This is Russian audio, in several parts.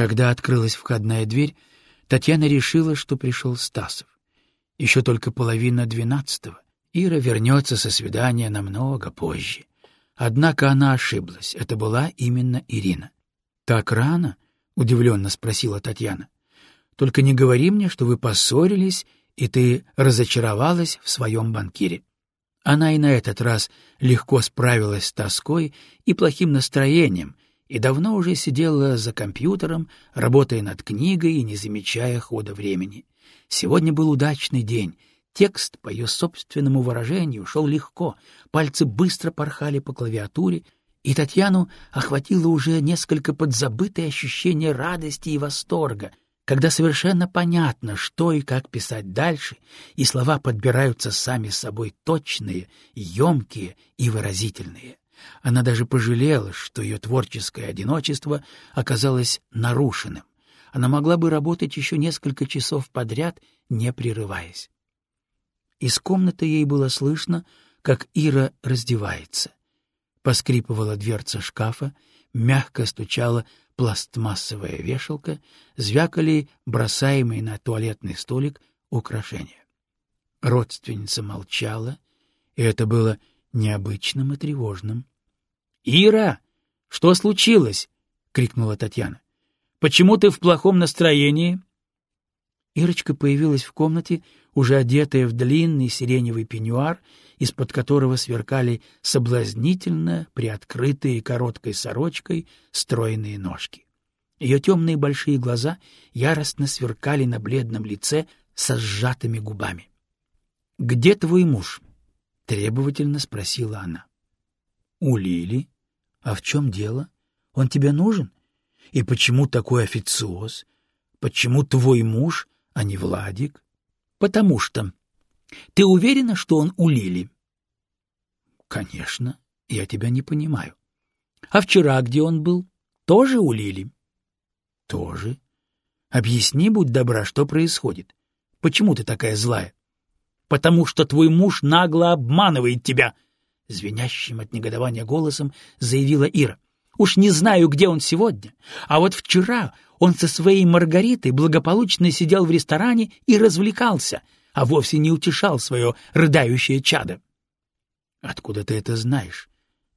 Когда открылась входная дверь, Татьяна решила, что пришел Стасов. Еще только половина двенадцатого. Ира вернется со свидания намного позже. Однако она ошиблась. Это была именно Ирина. «Так рано?» — удивленно спросила Татьяна. «Только не говори мне, что вы поссорились, и ты разочаровалась в своем банкире». Она и на этот раз легко справилась с тоской и плохим настроением, и давно уже сидела за компьютером, работая над книгой и не замечая хода времени. Сегодня был удачный день. Текст, по ее собственному выражению, шел легко, пальцы быстро порхали по клавиатуре, и Татьяну охватило уже несколько подзабытое ощущение радости и восторга, когда совершенно понятно, что и как писать дальше, и слова подбираются сами собой точные, емкие и выразительные. Она даже пожалела, что ее творческое одиночество оказалось нарушенным. Она могла бы работать еще несколько часов подряд, не прерываясь. Из комнаты ей было слышно, как Ира раздевается. Поскрипывала дверца шкафа, мягко стучала пластмассовая вешалка, звякали бросаемые на туалетный столик украшения. Родственница молчала, и это было необычным и тревожным. — Ира, что случилось? — крикнула Татьяна. — Почему ты в плохом настроении? Ирочка появилась в комнате, уже одетая в длинный сиреневый пеньюар, из-под которого сверкали соблазнительно приоткрытые короткой сорочкой стройные ножки. Ее темные большие глаза яростно сверкали на бледном лице со сжатыми губами. — Где твой муж? — требовательно спросила она. — У Лили. А в чем дело? Он тебе нужен? И почему такой официоз? Почему твой муж, а не Владик? Потому что. Ты уверена, что он у Лили? Конечно. Я тебя не понимаю. А вчера где он был? Тоже у Лили? Тоже. Объясни, будь добра, что происходит. Почему ты такая злая? Потому что твой муж нагло обманывает тебя, звенящим от негодования голосом заявила Ира. Уж не знаю, где он сегодня, а вот вчера он со своей Маргаритой благополучно сидел в ресторане и развлекался, а вовсе не утешал свое рыдающее чадо. — Откуда ты это знаешь?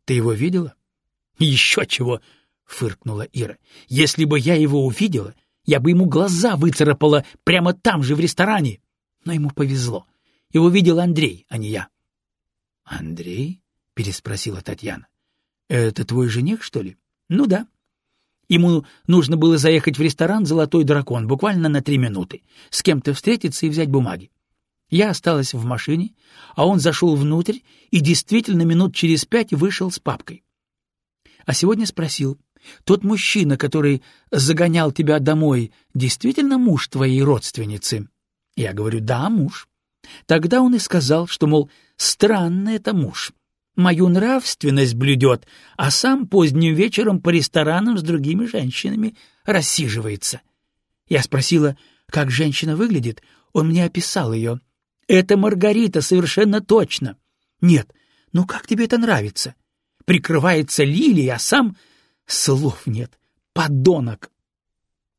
Ты его видела? — Еще чего! — фыркнула Ира. — Если бы я его увидела, я бы ему глаза выцарапала прямо там же в ресторане. Но ему повезло. Его видел Андрей, а не я. — Андрей? — переспросила Татьяна. — Это твой жених, что ли? — Ну да. Ему нужно было заехать в ресторан «Золотой дракон» буквально на три минуты, с кем-то встретиться и взять бумаги. Я осталась в машине, а он зашел внутрь и действительно минут через пять вышел с папкой. А сегодня спросил, тот мужчина, который загонял тебя домой, действительно муж твоей родственницы? Я говорю, да, муж. Тогда он и сказал, что, мол, странный это муж мою нравственность блюдет, а сам поздним вечером по ресторанам с другими женщинами рассиживается. Я спросила, как женщина выглядит, он мне описал ее. Это Маргарита, совершенно точно. Нет, ну как тебе это нравится? Прикрывается лилией, а сам... Слов нет. Подонок!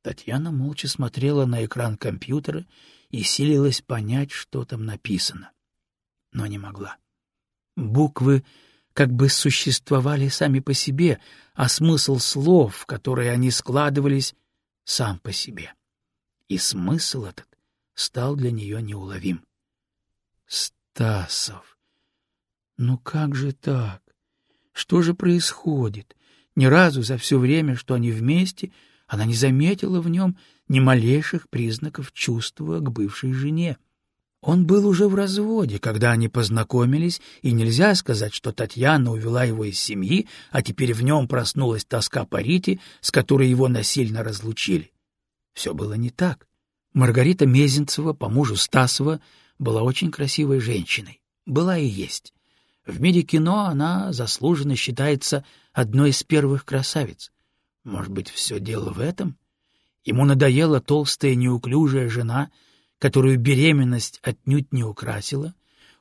Татьяна молча смотрела на экран компьютера и силилась понять, что там написано. Но не могла. Буквы как бы существовали сами по себе, а смысл слов, которые они складывались, сам по себе. И смысл этот стал для нее неуловим. Стасов! Ну как же так? Что же происходит? Ни разу за все время, что они вместе, она не заметила в нем ни малейших признаков чувства к бывшей жене. Он был уже в разводе, когда они познакомились, и нельзя сказать, что Татьяна увела его из семьи, а теперь в нем проснулась тоска по Рите, с которой его насильно разлучили. Все было не так. Маргарита Мезенцева, по мужу Стасова, была очень красивой женщиной. Была и есть. В мире кино она заслуженно считается одной из первых красавиц. Может быть, все дело в этом? Ему надоела толстая неуклюжая жена — которую беременность отнюдь не украсила,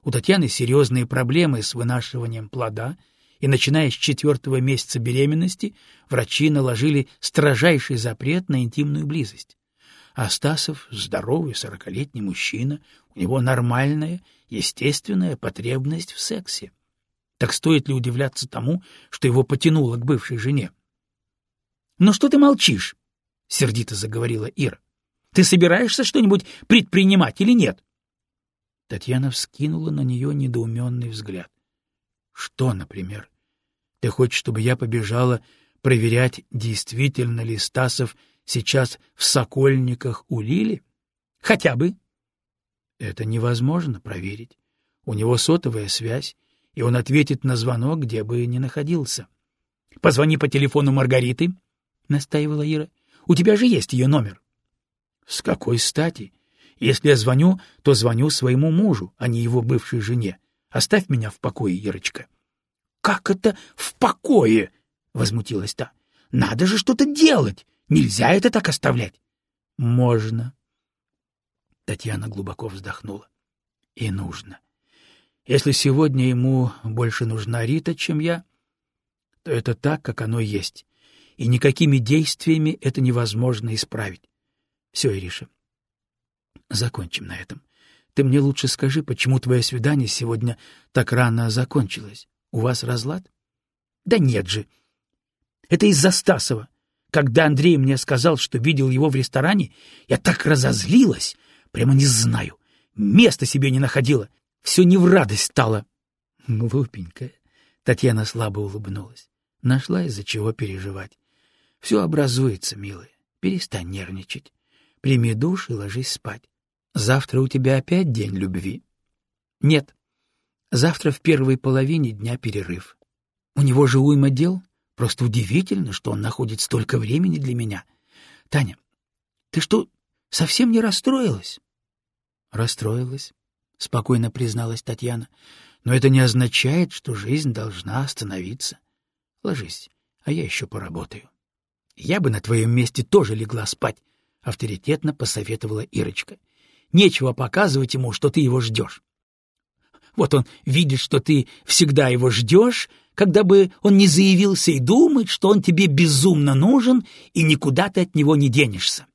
у Татьяны серьезные проблемы с вынашиванием плода, и, начиная с четвертого месяца беременности, врачи наложили строжайший запрет на интимную близость. А Стасов — здоровый сорокалетний мужчина, у него нормальная, естественная потребность в сексе. Так стоит ли удивляться тому, что его потянуло к бывшей жене? — Ну что ты молчишь? — сердито заговорила Ира. — Ты собираешься что-нибудь предпринимать или нет? Татьяна вскинула на нее недоуменный взгляд. — Что, например? Ты хочешь, чтобы я побежала проверять, действительно ли Стасов сейчас в Сокольниках у Лили? Хотя бы. Это невозможно проверить. У него сотовая связь, и он ответит на звонок, где бы ни находился. — Позвони по телефону Маргариты, — настаивала Ира. — У тебя же есть ее номер. — С какой стати? Если я звоню, то звоню своему мужу, а не его бывшей жене. Оставь меня в покое, Ирочка. — Как это в покое? — возмутилась та. — Надо же что-то делать. Нельзя это так оставлять. — Можно. Татьяна глубоко вздохнула. — И нужно. Если сегодня ему больше нужна Рита, чем я, то это так, как оно есть, и никакими действиями это невозможно исправить. Все, Ириша, закончим на этом. Ты мне лучше скажи, почему твое свидание сегодня так рано закончилось? У вас разлад? Да нет же. Это из-за Стасова. Когда Андрей мне сказал, что видел его в ресторане, я так разозлилась, прямо не знаю. Места себе не находила все не в радость стало. Глупенькая. Татьяна слабо улыбнулась. Нашла из-за чего переживать. Все образуется, милая. Перестань нервничать. Прими душ и ложись спать. Завтра у тебя опять день любви. Нет. Завтра в первой половине дня перерыв. У него же уйма дел. Просто удивительно, что он находит столько времени для меня. Таня, ты что, совсем не расстроилась? Расстроилась. — спокойно призналась Татьяна. — Но это не означает, что жизнь должна остановиться. Ложись, а я еще поработаю. — Я бы на твоем месте тоже легла спать, — авторитетно посоветовала Ирочка. — Нечего показывать ему, что ты его ждешь. Вот он видит, что ты всегда его ждешь, когда бы он не заявился и думает, что он тебе безумно нужен, и никуда ты от него не денешься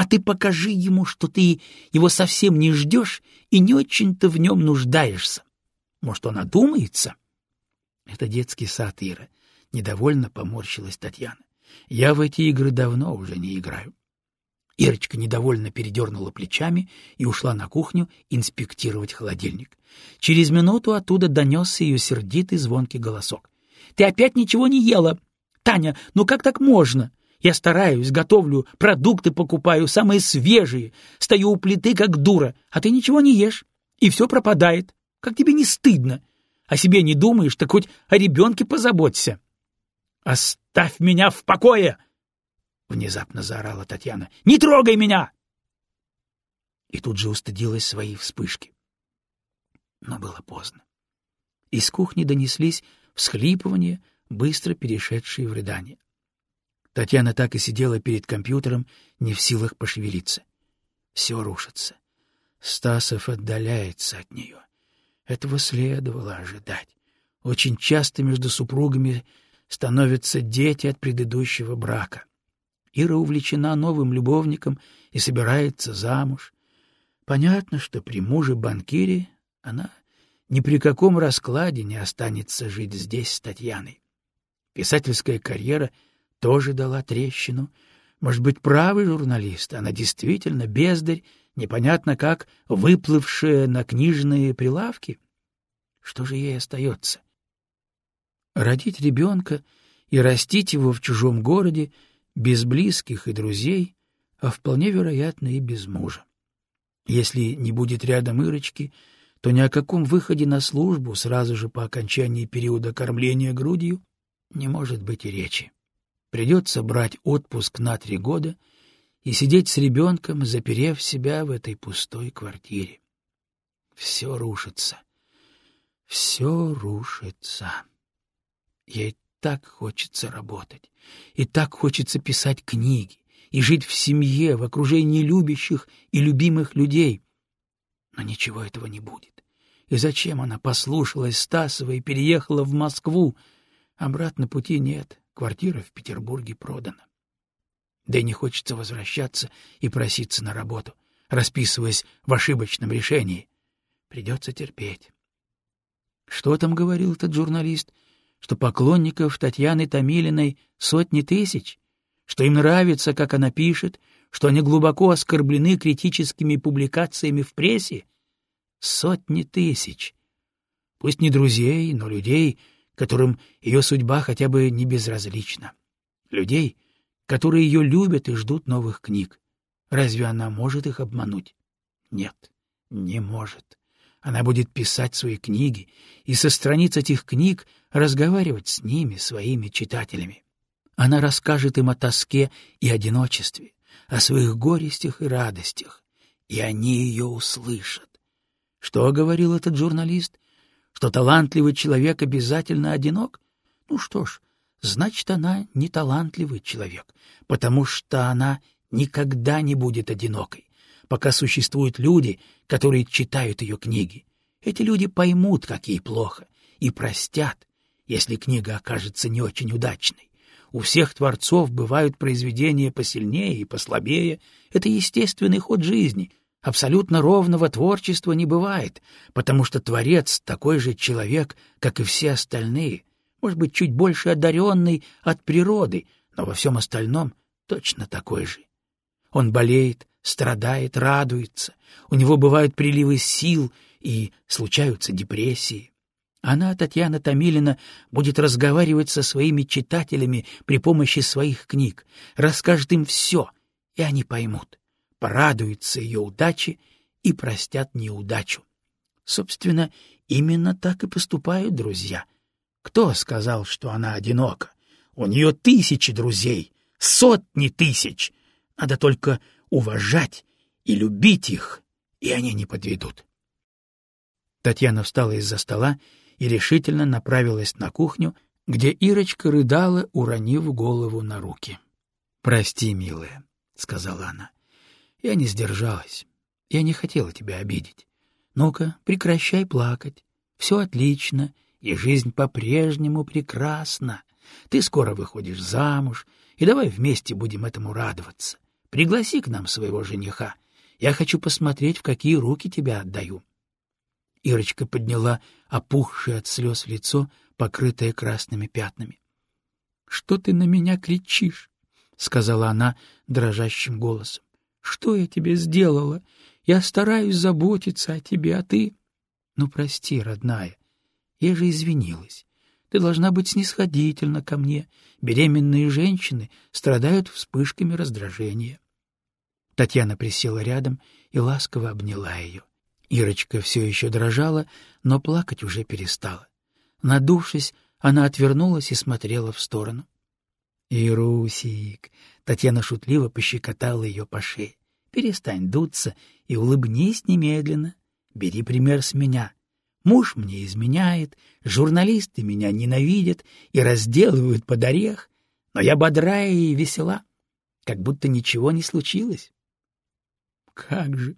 а ты покажи ему, что ты его совсем не ждешь и не очень-то в нем нуждаешься. Может, он одумается? Это детский сад, Ира. Недовольно поморщилась Татьяна. Я в эти игры давно уже не играю. Ирочка недовольно передернула плечами и ушла на кухню инспектировать холодильник. Через минуту оттуда донесся ее сердитый звонкий голосок. — Ты опять ничего не ела? Таня, ну как так можно? Я стараюсь, готовлю, продукты покупаю, самые свежие, стою у плиты, как дура, а ты ничего не ешь, и все пропадает. Как тебе не стыдно? О себе не думаешь, так хоть о ребенке позаботься. — Оставь меня в покое! — внезапно заорала Татьяна. — Не трогай меня! И тут же устыдилась своей вспышки. Но было поздно. Из кухни донеслись всхлипывания, быстро перешедшие в рыдание. Татьяна так и сидела перед компьютером, не в силах пошевелиться. Все рушится. Стасов отдаляется от нее. Этого следовало ожидать. Очень часто между супругами становятся дети от предыдущего брака. Ира увлечена новым любовником и собирается замуж. Понятно, что при муже-банкире она ни при каком раскладе не останется жить здесь с Татьяной. Писательская карьера — тоже дала трещину. Может быть, правый журналист, она действительно бездарь, непонятно как выплывшая на книжные прилавки? Что же ей остается? Родить ребенка и растить его в чужом городе, без близких и друзей, а вполне вероятно и без мужа. Если не будет рядом Ирочки, то ни о каком выходе на службу сразу же по окончании периода кормления грудью не может быть и речи. Придется брать отпуск на три года и сидеть с ребенком, заперев себя в этой пустой квартире. Все рушится. Все рушится. Ей так хочется работать, и так хочется писать книги, и жить в семье, в окружении любящих и любимых людей. Но ничего этого не будет. И зачем она послушалась Стасова и переехала в Москву? Обратно пути нет, квартира в Петербурге продана. Да и не хочется возвращаться и проситься на работу, расписываясь в ошибочном решении. Придется терпеть. Что там говорил этот журналист? Что поклонников Татьяны Томилиной сотни тысяч? Что им нравится, как она пишет? Что они глубоко оскорблены критическими публикациями в прессе? Сотни тысяч. Пусть не друзей, но людей, которым ее судьба хотя бы не безразлична. Людей, которые ее любят и ждут новых книг. Разве она может их обмануть? Нет, не может. Она будет писать свои книги и со страниц этих книг разговаривать с ними, своими читателями. Она расскажет им о тоске и одиночестве, о своих горестях и радостях, и они ее услышат. Что говорил этот журналист? Что талантливый человек обязательно одинок? Ну что ж, значит, она не талантливый человек, потому что она никогда не будет одинокой, пока существуют люди, которые читают ее книги. Эти люди поймут, как ей плохо, и простят, если книга окажется не очень удачной. У всех творцов бывают произведения посильнее и послабее. Это естественный ход жизни. Абсолютно ровного творчества не бывает, потому что творец такой же человек, как и все остальные, может быть, чуть больше одаренный от природы, но во всем остальном точно такой же. Он болеет, страдает, радуется, у него бывают приливы сил и случаются депрессии. Она, Татьяна Томилина, будет разговаривать со своими читателями при помощи своих книг, расскажет им все, и они поймут, порадуются ее удаче и простят неудачу. Собственно, именно так и поступают друзья — кто сказал, что она одинока? У нее тысячи друзей, сотни тысяч. Надо только уважать и любить их, и они не подведут. Татьяна встала из-за стола и решительно направилась на кухню, где Ирочка рыдала, уронив голову на руки. — Прости, милая, — сказала она. — Я не сдержалась. Я не хотела тебя обидеть. Ну-ка, прекращай плакать. Все отлично, и жизнь по-прежнему прекрасна. Ты скоро выходишь замуж, и давай вместе будем этому радоваться. Пригласи к нам своего жениха. Я хочу посмотреть, в какие руки тебя отдаю. Ирочка подняла опухшее от слез лицо, покрытое красными пятнами. — Что ты на меня кричишь? — сказала она дрожащим голосом. — Что я тебе сделала? Я стараюсь заботиться о тебе, а ты... Ну, прости, родная, я же извинилась. Ты должна быть снисходительна ко мне. Беременные женщины страдают вспышками раздражения. Татьяна присела рядом и ласково обняла ее. Ирочка все еще дрожала, но плакать уже перестала. Надувшись, она отвернулась и смотрела в сторону. — Ирусик! — Татьяна шутливо пощекотала ее по шее. — Перестань дуться и улыбнись немедленно. Бери пример с меня. Муж мне изменяет, журналисты меня ненавидят и разделывают под орех, но я бодрая и весела, как будто ничего не случилось. — Как же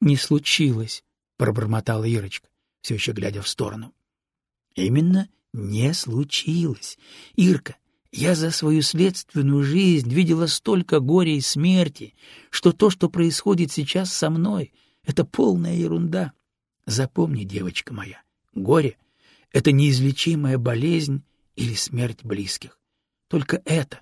не случилось, — пробормотала Ирочка, все еще глядя в сторону. — Именно не случилось. Ирка, я за свою следственную жизнь видела столько горя и смерти, что то, что происходит сейчас со мной, — это полная ерунда. Запомни, девочка моя, горе — это неизлечимая болезнь или смерть близких. Только это,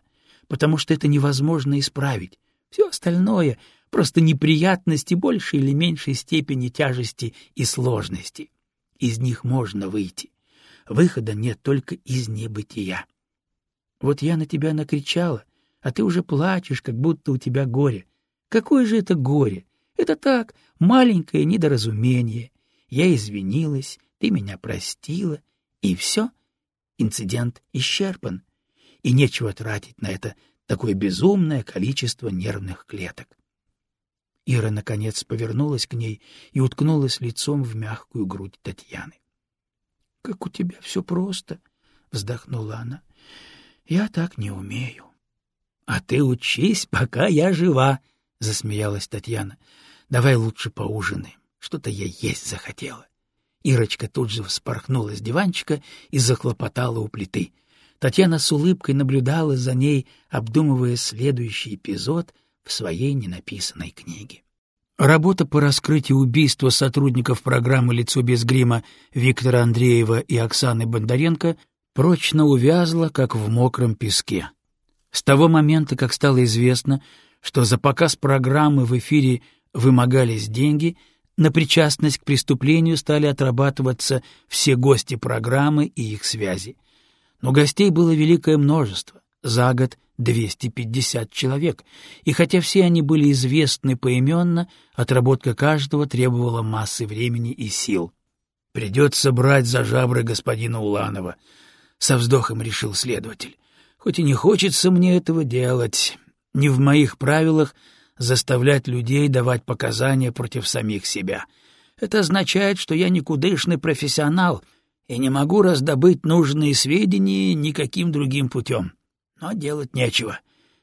потому что это невозможно исправить. Все остальное — просто неприятности большей или меньшей степени тяжести и сложности. Из них можно выйти. Выхода нет только из небытия. Вот я на тебя накричала, а ты уже плачешь, как будто у тебя горе. Какое же это горе? Это так, маленькое недоразумение. Я извинилась, ты меня простила, и все, инцидент исчерпан, и нечего тратить на это такое безумное количество нервных клеток. Ира, наконец, повернулась к ней и уткнулась лицом в мягкую грудь Татьяны. — Как у тебя все просто, — вздохнула она. — Я так не умею. — А ты учись, пока я жива, — засмеялась Татьяна. — Давай лучше поужинаем. Что-то я есть захотела. Ирочка тут же вспорхнула с диванчика и захлопотала у плиты. Татьяна с улыбкой наблюдала за ней, обдумывая следующий эпизод в своей ненаписанной книге. Работа по раскрытию убийства сотрудников программы «Лицо без грима» Виктора Андреева и Оксаны Бондаренко прочно увязла, как в мокром песке. С того момента, как стало известно, что за показ программы в эфире вымогались деньги, на причастность к преступлению стали отрабатываться все гости программы и их связи. Но гостей было великое множество, за год 250 человек, и хотя все они были известны поименно, отработка каждого требовала массы времени и сил. «Придется брать за жабры господина Уланова», — со вздохом решил следователь. «Хоть и не хочется мне этого делать, не в моих правилах заставлять людей давать показания против самих себя. Это означает, что я никудышный профессионал и не могу раздобыть нужные сведения никаким другим путем. Но делать нечего.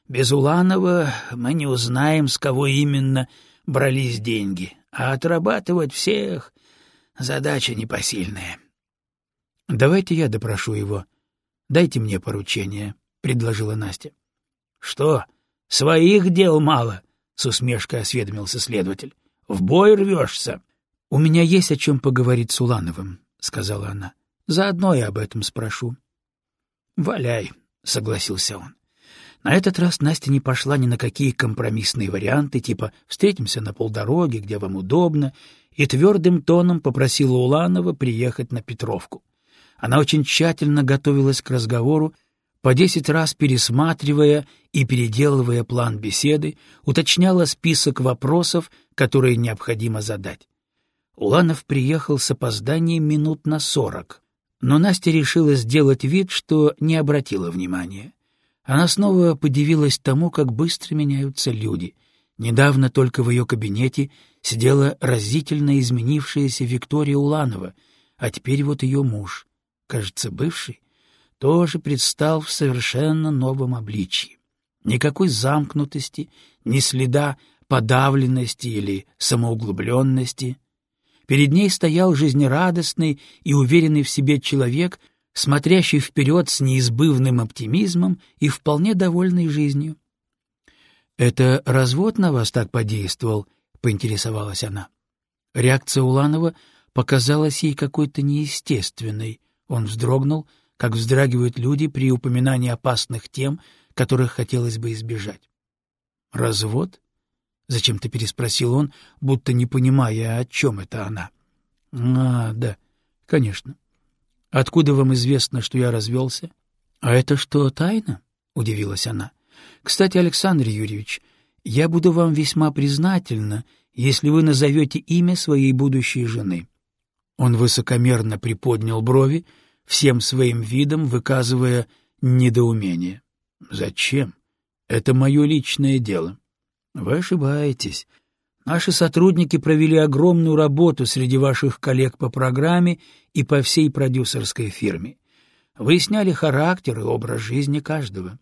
Без Уланова мы не узнаем, с кого именно брались деньги, а отрабатывать всех — задача непосильная. — Давайте я допрошу его. Дайте мне поручение, — предложила Настя. — Что, своих дел мало? — с усмешкой осведомился следователь. — В бой рвешься? — У меня есть о чем поговорить с Улановым, — сказала она. — Заодно я об этом спрошу. — Валяй, — согласился он. На этот раз Настя не пошла ни на какие компромиссные варианты, типа «встретимся на полдороге, где вам удобно», и твердым тоном попросила Уланова приехать на Петровку. Она очень тщательно готовилась к разговору, по десять раз пересматривая и переделывая план беседы, уточняла список вопросов, которые необходимо задать. Уланов приехал с опозданием минут на сорок, но Настя решила сделать вид, что не обратила внимания. Она снова подивилась тому, как быстро меняются люди. Недавно только в ее кабинете сидела разительно изменившаяся Виктория Уланова, а теперь вот ее муж, кажется, бывший, тоже предстал в совершенно новом обличии. Никакой замкнутости, ни следа подавленности или самоуглубленности. Перед ней стоял жизнерадостный и уверенный в себе человек, смотрящий вперед с неизбывным оптимизмом и вполне довольный жизнью. «Это развод на вас так подействовал?» — поинтересовалась она. Реакция Уланова показалась ей какой-то неестественной. Он вздрогнул, как вздрагивают люди при упоминании опасных тем, которых хотелось бы избежать. «Развод?» — зачем-то переспросил он, будто не понимая, о чем это она. — А, да, конечно. Откуда вам известно, что я развелся? — А это что, тайна? — удивилась она. — Кстати, Александр Юрьевич, я буду вам весьма признательна, если вы назовете имя своей будущей жены. Он высокомерно приподнял брови, всем своим видом выказывая недоумение. — Зачем? Это мое личное дело. Вы ошибаетесь. Наши сотрудники провели огромную работу среди ваших коллег по программе и по всей продюсерской фирме. Выясняли характер и образ жизни каждого.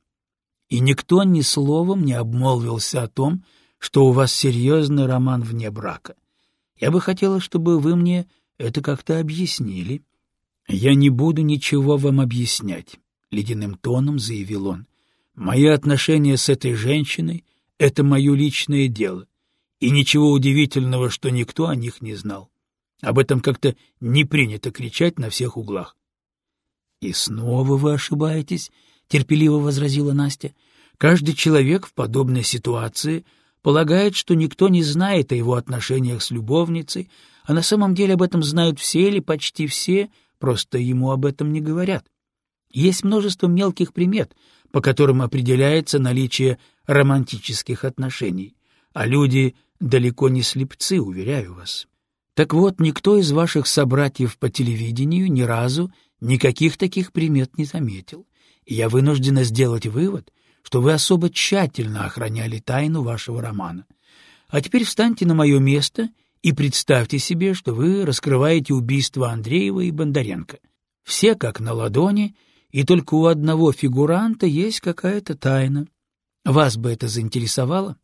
И никто ни словом не обмолвился о том, что у вас серьезный роман вне брака. Я бы хотела, чтобы вы мне это как-то объяснили. — Я не буду ничего вам объяснять, — ледяным тоном заявил он. — Мои отношения с этой женщиной это мое личное дело, и ничего удивительного, что никто о них не знал. Об этом как-то не принято кричать на всех углах. — И снова вы ошибаетесь, — терпеливо возразила Настя. — Каждый человек в подобной ситуации полагает, что никто не знает о его отношениях с любовницей, а на самом деле об этом знают все или почти все, просто ему об этом не говорят. Есть множество мелких примет, по которым определяется наличие романтических отношений, а люди далеко не слепцы, уверяю вас. Так вот, никто из ваших собратьев по телевидению ни разу никаких таких примет не заметил, и я вынуждена сделать вывод, что вы особо тщательно охраняли тайну вашего романа. А теперь встаньте на мое место и представьте себе, что вы раскрываете убийство Андреева и Бондаренко. Все как на ладони, и только у одного фигуранта есть какая-то тайна. Вас бы это заинтересовало?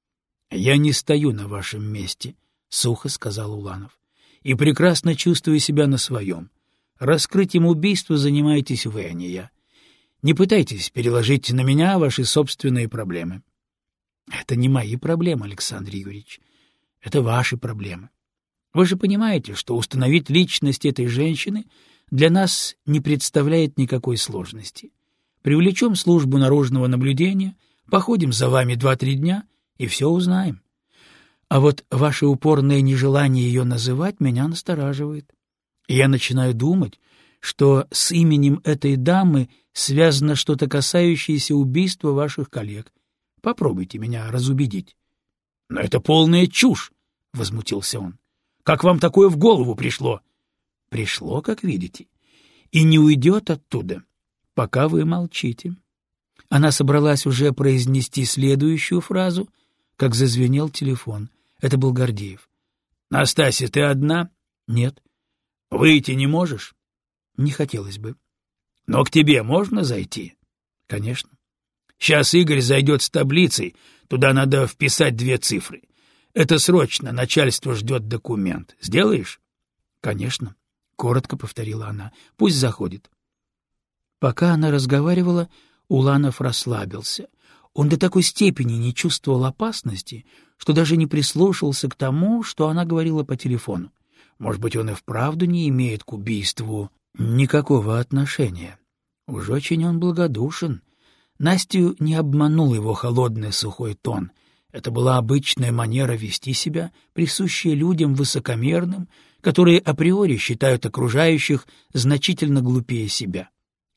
— Я не стою на вашем месте, — сухо сказал Уланов, — и прекрасно чувствую себя на своем. Раскрытием убийства занимаетесь вы, а не я. Не пытайтесь переложить на меня ваши собственные проблемы. Это не мои проблемы, Александр Юрьевич. Это ваши проблемы. Вы же понимаете, что установить личность этой женщины для нас не представляет никакой сложности. Привлечем службу наружного наблюдения, походим за вами два-три дня и все узнаем. А вот ваше упорное нежелание ее называть меня настораживает. Я начинаю думать, что с именем этой дамы связано что-то касающееся убийства ваших коллег. Попробуйте меня разубедить. — Но это полная чушь! — возмутился он. — Как вам такое в голову пришло? — Пришло, как видите. И не уйдет оттуда, пока вы молчите. Она собралась уже произнести следующую фразу, как зазвенел телефон. Это был Гордеев. — Настасья, ты одна? — Нет. — Выйти не можешь? — Не хотелось бы. — Но к тебе можно зайти? — Конечно. — Сейчас Игорь зайдет с таблицей, туда надо вписать две цифры. Это срочно, начальство ждет документ. Сделаешь? — Конечно, — коротко повторила она. — Пусть заходит. Пока она разговаривала, Уланов расслабился. Он до такой степени не чувствовал опасности, что даже не прислушался к тому, что она говорила по телефону. Может быть, он и вправду не имеет к убийству никакого отношения. Уж очень он благодушен. Настю не обманул его холодный сухой тон. Это была обычная манера вести себя, присущая людям высокомерным, которые априори считают окружающих значительно глупее себя.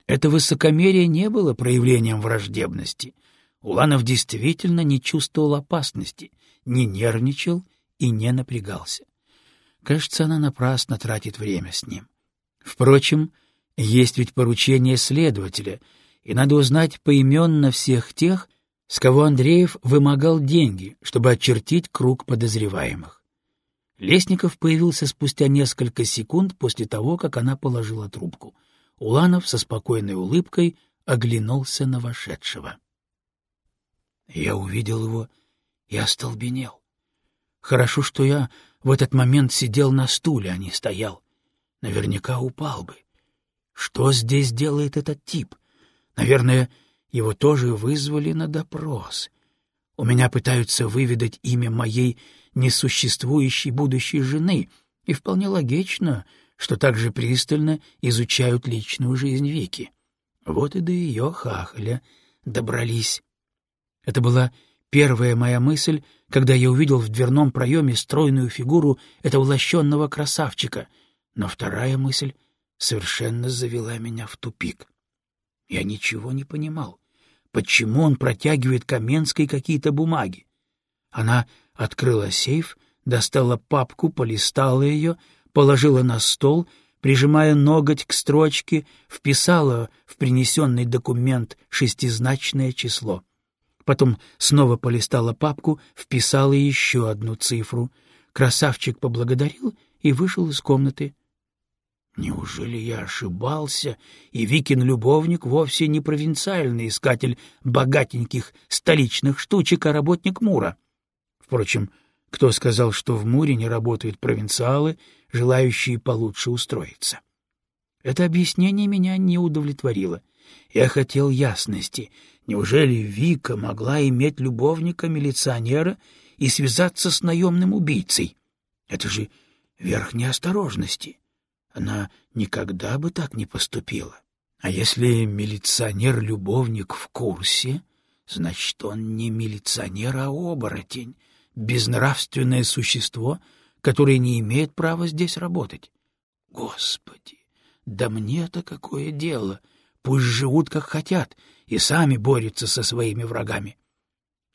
Это высокомерие не было проявлением враждебности. Уланов действительно не чувствовал опасности, не нервничал и не напрягался. Кажется, она напрасно тратит время с ним. Впрочем, есть ведь поручение следователя, и надо узнать поименно всех тех, с кого Андреев вымогал деньги, чтобы очертить круг подозреваемых. Лесников появился спустя несколько секунд после того, как она положила трубку — Уланов со спокойной улыбкой оглянулся на вошедшего. Я увидел его и остолбенел. Хорошо, что я в этот момент сидел на стуле, а не стоял. Наверняка упал бы. Что здесь делает этот тип? Наверное, его тоже вызвали на допрос. У меня пытаются выведать имя моей несуществующей будущей жены, и вполне логично, что также пристально изучают личную жизнь Вики. Вот и до ее хахаля добрались. Это была первая моя мысль, когда я увидел в дверном проеме стройную фигуру этого лощенного красавчика, но вторая мысль совершенно завела меня в тупик. Я ничего не понимал. Почему он протягивает Каменской какие-то бумаги? Она открыла сейф, достала папку, полистала ее, положила на стол, прижимая ноготь к строчке, вписала в принесенный документ шестизначное число. Потом снова полистала папку, вписала еще одну цифру. Красавчик поблагодарил и вышел из комнаты. Неужели я ошибался, и Викин любовник вовсе не провинциальный искатель богатеньких столичных штучек, а работник Мура? Впрочем, кто сказал, что в Муре не работают провинциалы, желающие получше устроиться? Это объяснение меня не удовлетворило. Я хотел ясности. Неужели Вика могла иметь любовника-милиционера и связаться с наемным убийцей? Это же верх неосторожности. Она никогда бы так не поступила. А если милиционер-любовник в курсе, значит, он не милиционер, а оборотень, безнравственное существо, которое не имеет права здесь работать. Господи, да мне-то какое дело! Пусть живут как хотят и сами борются со своими врагами.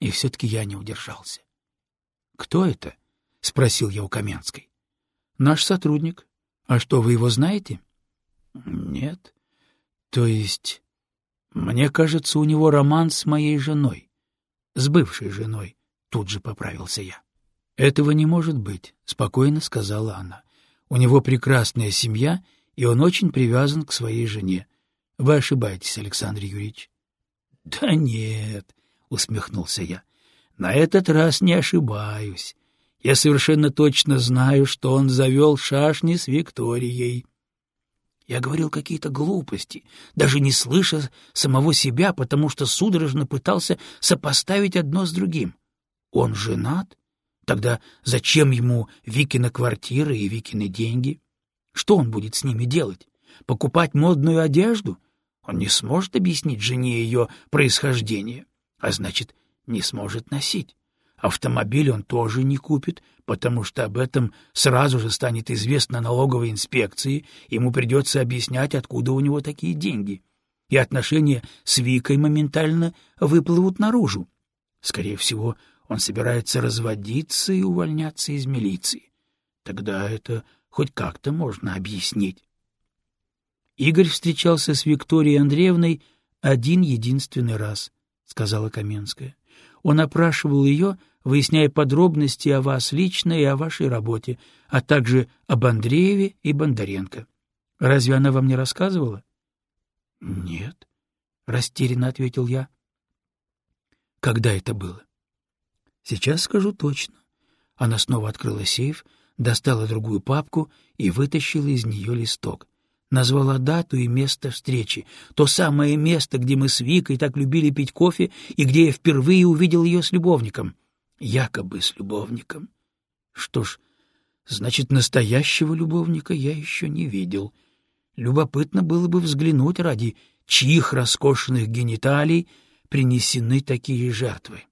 И все-таки я не удержался. — Кто это? — спросил я у Каменской. — Наш сотрудник. А что, вы его знаете? — Нет. То есть... Мне кажется, у него роман с моей женой. С бывшей женой. Тут же поправился я. «Этого не может быть», — спокойно сказала она. «У него прекрасная семья, и он очень привязан к своей жене. Вы ошибаетесь, Александр Юрьевич». «Да нет», — усмехнулся я, — «на этот раз не ошибаюсь. Я совершенно точно знаю, что он завел шашни с Викторией». Я говорил какие-то глупости, даже не слыша самого себя, потому что судорожно пытался сопоставить одно с другим. Он женат? Тогда зачем ему Викина квартира и Викины деньги? Что он будет с ними делать? Покупать модную одежду? Он не сможет объяснить жене ее происхождение, а значит, не сможет носить. Автомобиль он тоже не купит, потому что об этом сразу же станет известно налоговой инспекции, ему придется объяснять, откуда у него такие деньги. И отношения с Викой моментально выплывут наружу. Скорее всего, он собирается разводиться и увольняться из милиции. Тогда это хоть как-то можно объяснить. Игорь встречался с Викторией Андреевной один единственный раз, — сказала Каменская. Он опрашивал ее, выясняя подробности о вас лично и о вашей работе, а также об Андрееве и Бондаренко. Разве она вам не рассказывала? — Нет, — растерянно ответил я. — Когда это было? — Сейчас скажу точно. Она снова открыла сейф, достала другую папку и вытащила из нее листок назвала дату и место встречи, то самое место, где мы с Викой так любили пить кофе и где я впервые увидел ее с любовником. Якобы с любовником. Что ж, значит, настоящего любовника я еще не видел. Любопытно было бы взглянуть, ради чьих роскошных гениталий принесены такие жертвы.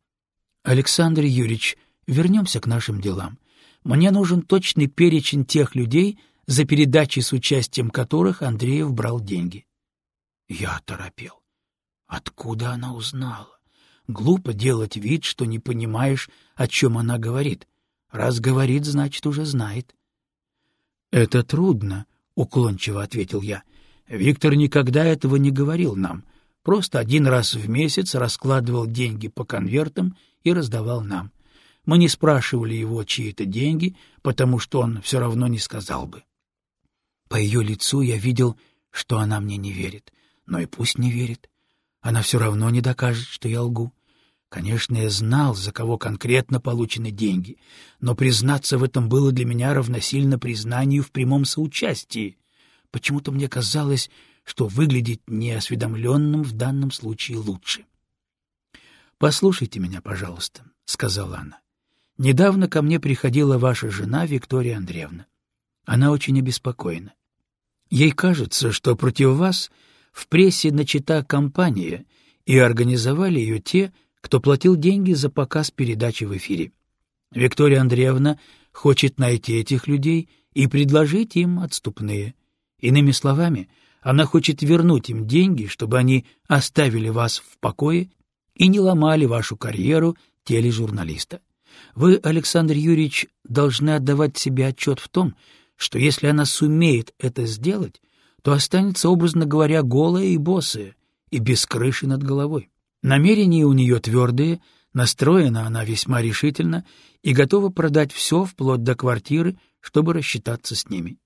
Александр Юрьевич, вернемся к нашим делам. Мне нужен точный перечень тех людей, за передачи с участием которых Андреев брал деньги. Я торопел. Откуда она узнала? Глупо делать вид, что не понимаешь, о чем она говорит. Раз говорит, значит, уже знает. — Это трудно, — уклончиво ответил я. Виктор никогда этого не говорил нам. Просто один раз в месяц раскладывал деньги по конвертам и раздавал нам. Мы не спрашивали его, чьи это деньги, потому что он все равно не сказал бы. По ее лицу я видел, что она мне не верит. Но и пусть не верит. Она все равно не докажет, что я лгу. Конечно, я знал, за кого конкретно получены деньги, но признаться в этом было для меня равносильно признанию в прямом соучастии. Почему-то мне казалось, что выглядеть неосведомленным в данном случае лучше. «Послушайте меня, пожалуйста», — сказала она. «Недавно ко мне приходила ваша жена Виктория Андреевна. Она очень обеспокоена. Ей кажется, что против вас в прессе начата кампания, и организовали ее те, кто платил деньги за показ передачи в эфире. Виктория Андреевна хочет найти этих людей и предложить им отступные. Иными словами, она хочет вернуть им деньги, чтобы они оставили вас в покое и не ломали вашу карьеру тележурналиста. Вы, Александр Юрьевич, должны отдавать себе отчет в том, что если она сумеет это сделать, то останется, образно говоря, голая и босая, и без крыши над головой. Намерения у нее твердые, настроена она весьма решительно и готова продать все вплоть до квартиры, чтобы рассчитаться с ними.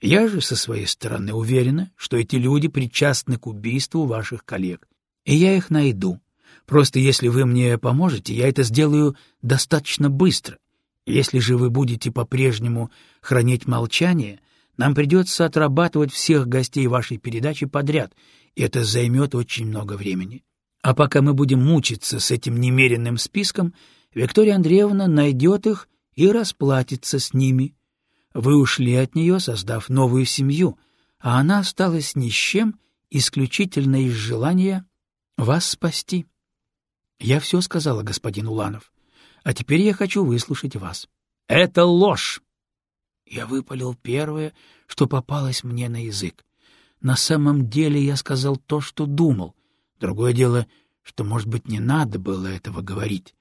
Я же со своей стороны уверена, что эти люди причастны к убийству ваших коллег, и я их найду. Просто если вы мне поможете, я это сделаю достаточно быстро, если же вы будете по-прежнему хранить молчание, нам придется отрабатывать всех гостей вашей передачи подряд, и это займет очень много времени. А пока мы будем мучиться с этим немеренным списком, Виктория Андреевна найдет их и расплатится с ними. Вы ушли от нее, создав новую семью, а она осталась ни с чем, исключительно из желания вас спасти. Я все сказала, господин Уланов. А теперь я хочу выслушать вас. — Это ложь! Я выпалил первое, что попалось мне на язык. На самом деле я сказал то, что думал. Другое дело, что, может быть, не надо было этого говорить.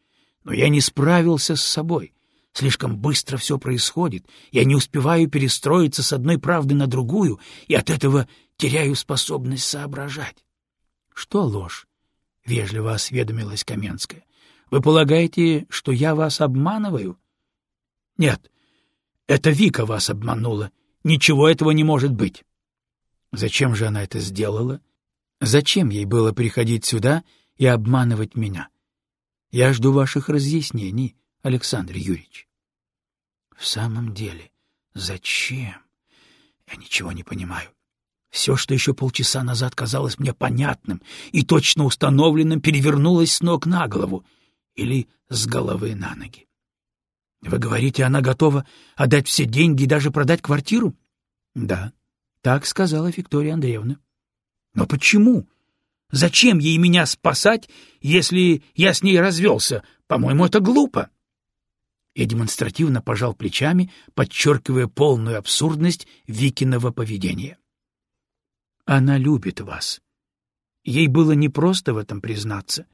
Но я не справился с собой. Слишком быстро все происходит. Я не успеваю перестроиться с одной правды на другую, и от этого теряю способность соображать. — Что ложь? — вежливо осведомилась Каменская. Вы полагаете, что я вас обманываю? Нет, это Вика вас обманула. Ничего этого не может быть. Зачем же она это сделала? Зачем ей было приходить сюда и обманывать меня? Я жду ваших разъяснений, Александр Юрьевич. В самом деле, зачем? Я ничего не понимаю. Все, что еще полчаса назад казалось мне понятным и точно установленным, перевернулось с ног на голову или с головы на ноги. Вы говорите, она готова отдать все деньги и даже продать квартиру? Да, так сказала Виктория Андреевна. Но почему? Зачем ей меня спасать, если я с ней развелся? По-моему, это глупо. Я демонстративно пожал плечами, подчеркивая полную абсурдность Викиного поведения. Она любит вас. Ей было непросто в этом признаться,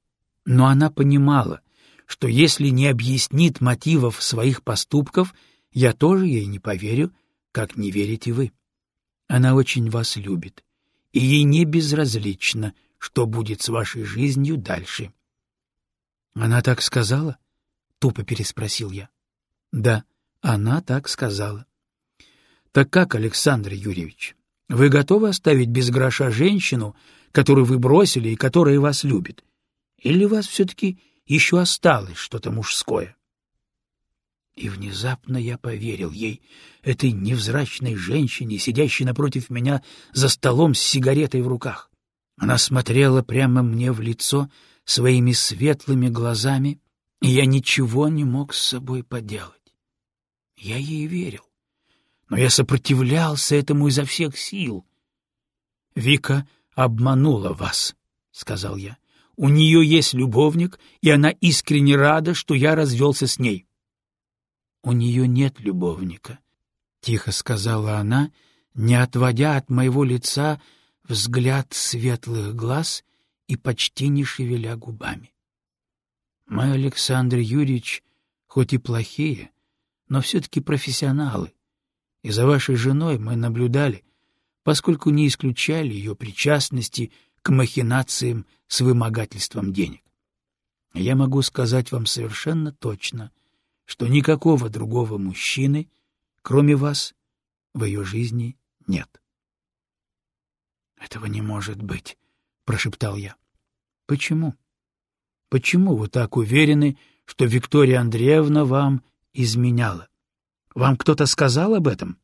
но она понимала, что если не объяснит мотивов своих поступков, я тоже ей не поверю, как не верите вы. Она очень вас любит, и ей не безразлично, что будет с вашей жизнью дальше. — Она так сказала? — тупо переспросил я. — Да, она так сказала. — Так как, Александр Юрьевич, вы готовы оставить без гроша женщину, которую вы бросили и которая вас любит? Или вас все-таки еще осталось что-то мужское? И внезапно я поверил ей, этой невзрачной женщине, сидящей напротив меня за столом с сигаретой в руках. Она смотрела прямо мне в лицо своими светлыми глазами, и я ничего не мог с собой поделать. Я ей верил но я сопротивлялся этому изо всех сил. — Вика обманула вас, — сказал я. — У нее есть любовник, и она искренне рада, что я развелся с ней. — У нее нет любовника, — тихо сказала она, не отводя от моего лица взгляд светлых глаз и почти не шевеля губами. Мы, Александр Юрьевич, хоть и плохие, но все-таки профессионалы, и за вашей женой мы наблюдали, поскольку не исключали ее причастности к махинациям с вымогательством денег. Я могу сказать вам совершенно точно, что никакого другого мужчины, кроме вас, в ее жизни нет. «Этого не может быть», — прошептал я. «Почему? Почему вы так уверены, что Виктория Андреевна вам изменяла? Вам кто-то сказал об этом?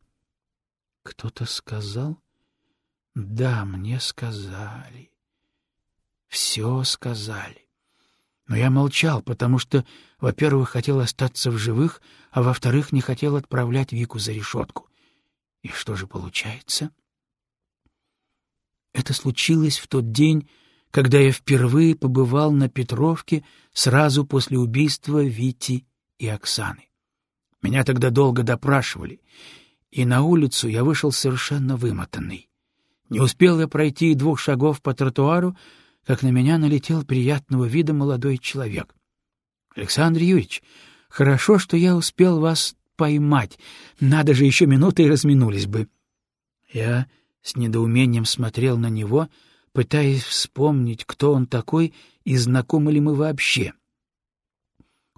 Кто-то сказал? Да, мне сказали. Все сказали. Но я молчал, потому что, во-первых, хотел остаться в живых, а во-вторых, не хотел отправлять Вику за решетку. И что же получается? Это случилось в тот день, когда я впервые побывал на Петровке сразу после убийства Вити и Оксаны. Меня тогда долго допрашивали, и на улицу я вышел совершенно вымотанный. Не успел я пройти двух шагов по тротуару, как на меня налетел приятного вида молодой человек. — Александр Юрьевич, хорошо, что я успел вас поймать. Надо же, еще минуты и разминулись бы. Я с недоумением смотрел на него, пытаясь вспомнить, кто он такой и знакомы ли мы вообще.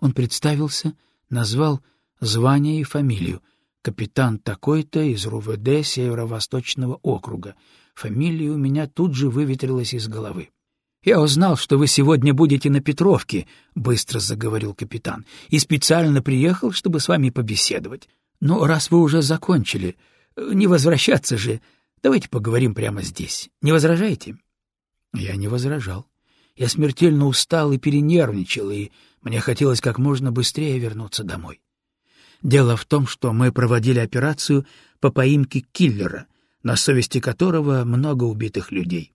Он представился, назвал звание и фамилию. Капитан такой-то из РУВД Северо-Восточного округа. Фамилия у меня тут же выветрилась из головы. «Я узнал, что вы сегодня будете на Петровке», — быстро заговорил капитан, «и специально приехал, чтобы с вами побеседовать. Но раз вы уже закончили, не возвращаться же, давайте поговорим прямо здесь. Не возражаете?» Я не возражал. Я смертельно устал и перенервничал, и мне хотелось как можно быстрее вернуться домой. Дело в том, что мы проводили операцию по поимке киллера, на совести которого много убитых людей.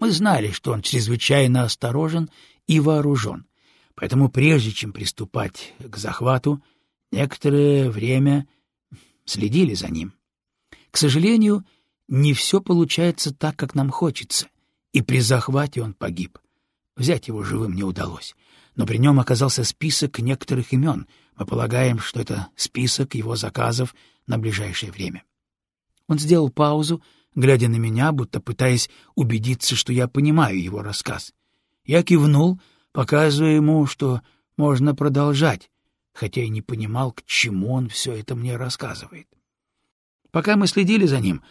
Мы знали, что он чрезвычайно осторожен и вооружен, поэтому прежде чем приступать к захвату, некоторое время следили за ним. К сожалению, не все получается так, как нам хочется, и при захвате он погиб. Взять его живым не удалось, но при нем оказался список некоторых имен — мы полагаем, что это список его заказов на ближайшее время. Он сделал паузу, глядя на меня, будто пытаясь убедиться, что я понимаю его рассказ. Я кивнул, показывая ему, что можно продолжать, хотя и не понимал, к чему он все это мне рассказывает. Пока мы следили за ним,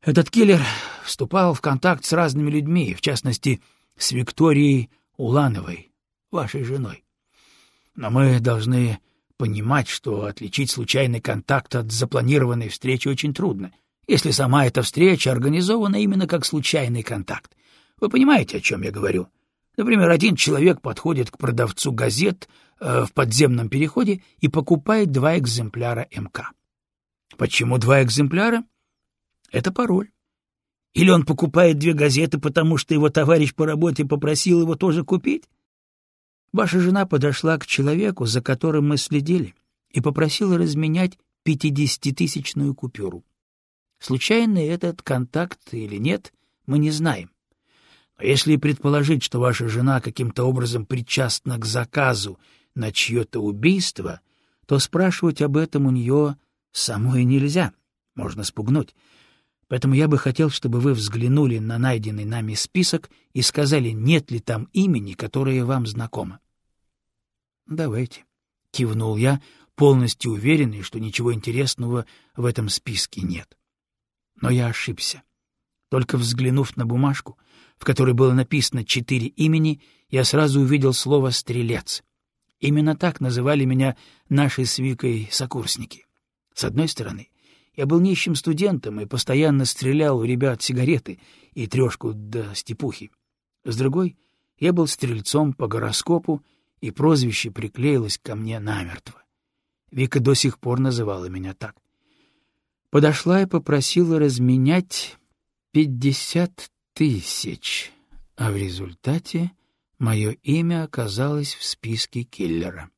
этот киллер вступал в контакт с разными людьми, в частности, с Викторией Улановой, вашей женой. Но мы должны понимать, что отличить случайный контакт от запланированной встречи очень трудно. если сама эта встреча организована именно как случайный контакт. Вы понимаете, о чем я говорю? Например, один человек подходит к продавцу газет э, в подземном переходе и покупает два экземпляра МК. Почему два экземпляра? Это пароль. Или он покупает две газеты, потому что его товарищ по работе попросил его тоже купить? Ваша жена подошла к человеку, за которым мы следили, и попросила разменять пятидесятитысячную купюру. Случайно этот контакт или нет, мы не знаем. Но если предположить, что ваша жена каким-то образом причастна к заказу на чье-то убийство, то спрашивать об этом у нее самой нельзя, можно спугнуть. Поэтому я бы хотел, чтобы вы взглянули на найденный нами список и сказали, нет ли там имени, которое вам знакомо. — Давайте, — кивнул я, полностью уверенный, что ничего интересного в этом списке нет. Но я ошибся. Только взглянув на бумажку, в которой было написано четыре имени, я сразу увидел слово «стрелец». Именно так называли меня наши с Викой сокурсники. С одной стороны, я был нищим студентом и постоянно стрелял у ребят сигареты и трешку до степухи. С другой, я был стрельцом по гороскопу, и прозвище приклеилось ко мне намертво. Вика до сих пор называла меня так. Подошла и попросила разменять пятьдесят тысяч, а в результате мое имя оказалось в списке киллера.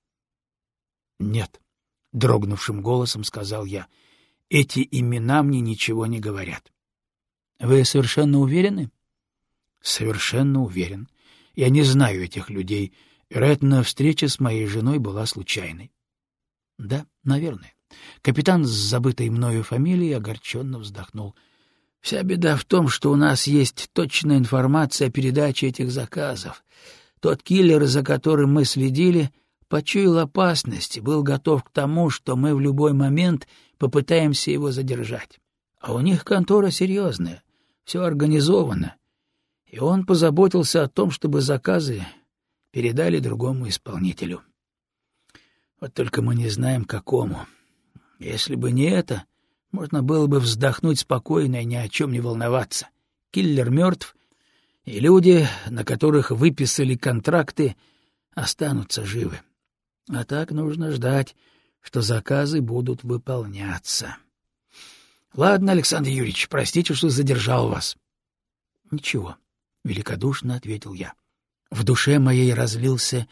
— Нет, — дрогнувшим голосом сказал я, — эти имена мне ничего не говорят. — Вы совершенно уверены? — Совершенно уверен. Я не знаю этих людей. Вероятно, встреча с моей женой была случайной. — Да, наверное. Капитан с забытой мною фамилией огорченно вздохнул. — Вся беда в том, что у нас есть точная информация о передаче этих заказов. Тот киллер, за которым мы следили, почуял опасность и был готов к тому, что мы в любой момент попытаемся его задержать. А у них контора серьезная, все организовано, и он позаботился о том, чтобы заказы передали другому исполнителю. Вот только мы не знаем, какому. Если бы не это, можно было бы вздохнуть спокойно и ни о чем не волноваться. Киллер мертв, и люди, на которых выписали контракты, останутся живы. А так нужно ждать, что заказы будут выполняться. — Ладно, Александр Юрьевич, простите, что задержал вас. — Ничего, — великодушно ответил я. В душе моей разлился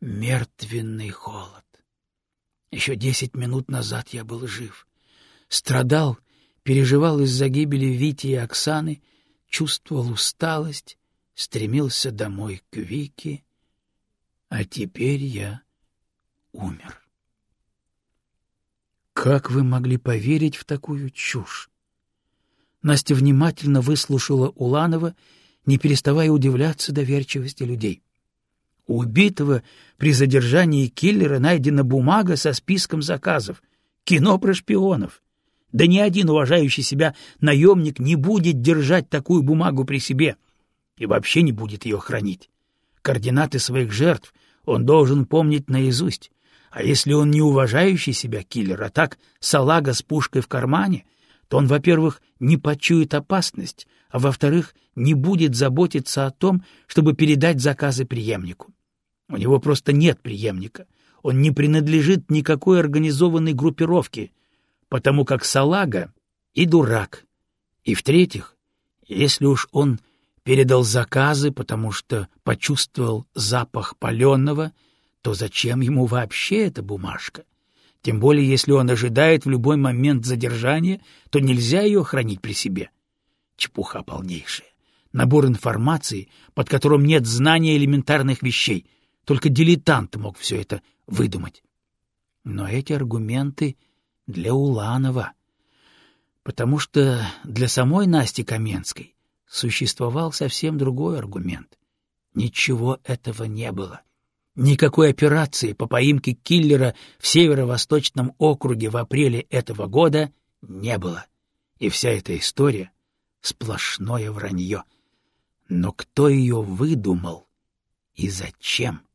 мертвенный холод. Еще десять минут назад я был жив. Страдал, переживал из-за гибели Вити и Оксаны, чувствовал усталость, стремился домой к Вике, а теперь я умер. Как вы могли поверить в такую чушь? Настя внимательно выслушала Уланова, не переставая удивляться доверчивости людей. У убитого при задержании киллера найдена бумага со списком заказов. Кино про шпионов. Да ни один уважающий себя наемник не будет держать такую бумагу при себе и вообще не будет ее хранить. Координаты своих жертв он должен помнить наизусть. А если он не уважающий себя киллер, а так салага с пушкой в кармане, то он, во-первых, не почует опасность, а во-вторых, не будет заботиться о том, чтобы передать заказы преемнику. У него просто нет преемника. Он не принадлежит никакой организованной группировке, потому как салага и дурак. И в-третьих, если уж он передал заказы, потому что почувствовал запах паленого — то зачем ему вообще эта бумажка? Тем более, если он ожидает в любой момент задержания, то нельзя ее хранить при себе. Чепуха полнейшая. Набор информации, под которым нет знания элементарных вещей. Только дилетант мог все это выдумать. Но эти аргументы для Уланова. Потому что для самой Насти Каменской существовал совсем другой аргумент. Ничего этого не было. Никакой операции по поимке киллера в северо-восточном округе в апреле этого года не было. И вся эта история — сплошное вранье. Но кто ее выдумал и зачем?